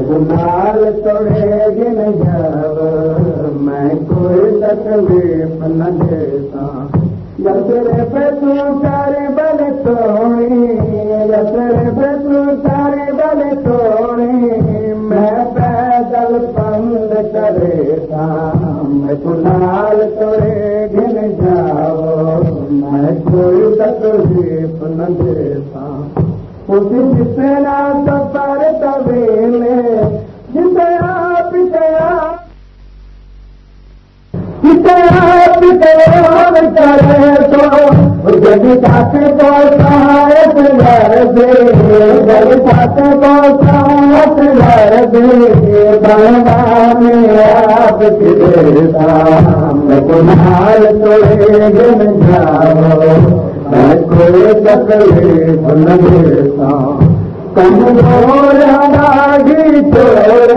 कुनाल तोड़े गिन जाव मैं कोई तकलीफ़ न देता यतरे पे तू तारे बल तोड़ी यतरे पे तू तारे बल मैं पैदल पंद कुनाल तोड़े गिन जाओ न देता उसी जितना सफर तवेले जितया पितया पितया पितया करे तो जब साथे पहुंचाए घर दे जब साथे पहुंचाए घर दे बनवा में आप देता मैं कुनाल तोड़े गिन जाओ मैं कोई तकलीफ